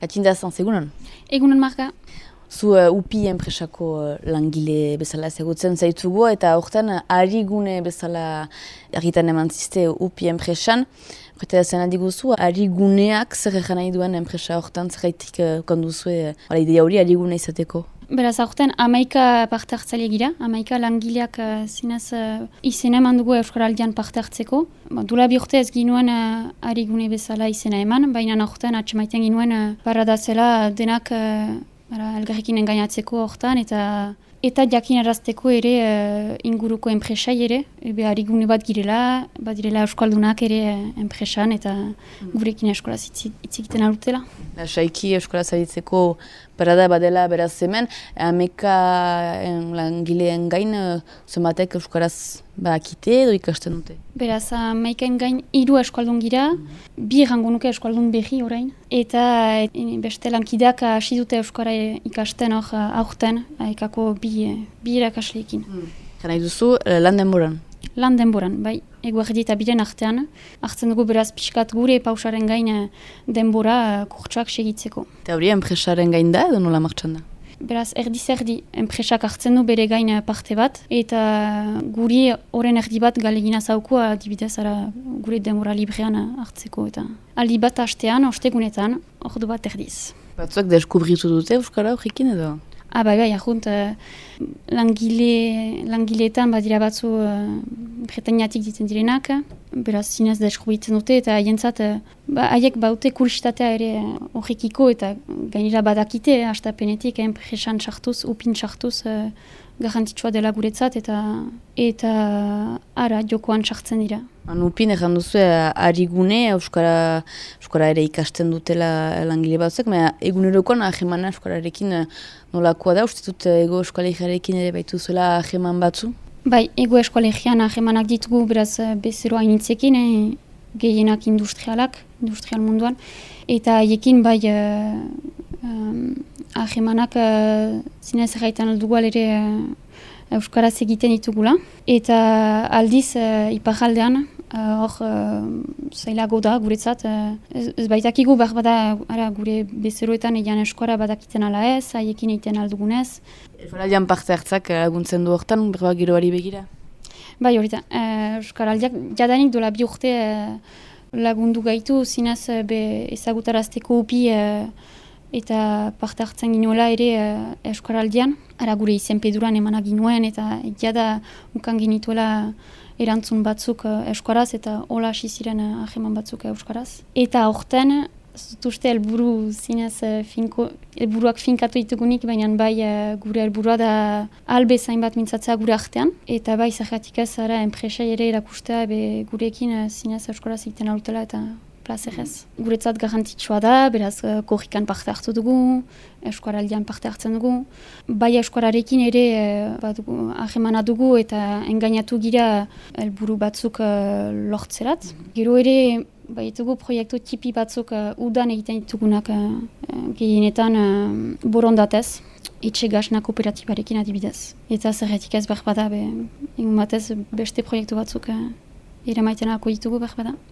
Gatxinda zan, segunan? Egunen marka. Zu uh, UPI enpresako uh, langile bezala ezagutzen zaitugu eta horretan uh, ari gune bezala egiten eman ziste UPI enpresan. Horretan zen aldi guzu, ari guneak zer nahi duen enpresa horretan zer gaitik uh, konduzue uh, idea hori ari gune izateko. Beraz, aurten amaika parte hartzaile gira, amaika langileak uh, zinez uh, izena eman dugu Euskaraldian parte hartzeko. Ba, dula bi urte ez ginuen uh, ari gune bezala izena eman, baina aurten atxemaiten ginuen uh, barra zela denak uh, elgarrekin engainatzeko hortan eta eta jakin errazteko ere uh, inguruko enpresai ere, ebe ari bat girela, bat direla Euskaldunak ere uh, enpresan eta gurekin eskolaz itzikiten alutela. Saiki eskolaz aditzeko parada badela beraz hemen, ameka langileen gain, zomatek euskaraz bakite edo ikasten dute? Beraz, amekaen gain hiru eskaldun gira, bi errango nuke eskaldun behi orain, eta beste lankideak hasi dute euskara ikasten hor aurten, ekako bi, bi irakasleekin. Gana duzu, lan denboran? Lan denboran, bai, eguerdi eta biren artean, hartzen dugu beraz pixkat gure pausaren gain denbora kurtsuak segitzeko. Eta hori enpresaren gain da edo nola martxan da? Beraz, erdi-zerdi, enpresak hartzen du bere gain parte bat, eta guri horren erdi bat galegina zauku, adibidez, ara, gure demora librean hartzeko. Eta aldi bat hastean, ostegunetan, ordu bat erdiz. Batzuak deskubritu dute Euskara horrekin edo? Ah, bai, bai, ahunt, langile, langileetan badira batzu uh, bretainatik ditzen direnak, beraz zinez deskubritzen dute, eta haien ba, haiek baute kuristatatea ere horrekiko, eta gainera badakite, eh, astapenetik, enpresan sartuz, upin sartuz, uh, garantitxua dela guretzat, eta eta ara jokoan sartzen dira. Upin egan duzu, ari gune, Euskara, Euskara ere ikasten dutela langile batzuk, baina egunerokoan ahemana Euskararekin nolakoa da, uste dut ego eskolegiarekin ere baitu zuela aheman batzu? Bai, ego eskolegian ahemanak ditugu, beraz bezeroa initzekin, eh, gehienak industrialak, industrial munduan, eta haiekin bai uh, um, ahemanak uh, zinez erraitan aldugu alere uh, Euskaraz egiten ditugula. Eta aldiz uh, iparaldean, hor uh, zailago da guretzat. Uh, ez baitakigu behar bada ara, gure bezeroetan egian eskora badakiten ala ez, haiekin egiten aldugunez. Euskaraldian parte hartzak laguntzen du hortan, berba giroari begira? Bai, horita. Uh, Euskaraldiak jadanik dola bi urte lagundu gaitu, zinaz be ezagutarazteko upi eta parte hartzen ginoela ere uh, Euskaraldian. Ara gure izen peduran emanak ginuen eta egia da ukan ginituela erantzun batzuk uh, Euskaraz eta hola hasi ziren uh, aheman batzuk Euskaraz. Eta horten, zutuzte helburu zinez finko, helburuak finkatu ditugunik, baina bai gure helburua da albe zain bat mintzatzea gure artean. Eta bai zergatik ez ara enpresa ere erakustea gurekin uh, zinez Euskaraz egiten alutela eta plazerez. Guretzat garantitxoa da, beraz korrikan parte hartu dugu, eskuaraldian parte hartzen dugu. Bai eskuararekin ere uh, ahemana dugu eta engainatu gira helburu batzuk uh, lortzerat. Gero ere, bai dugu proiektu tipi batzuk uh, udan egiten ditugunak uh, gehienetan uh, borondatez. Etxe gasna kooperatibarekin adibidez. Eta zerretik ez behar bada, be, batez beste proiektu batzuk uh, ere maiten ditugu behar bada.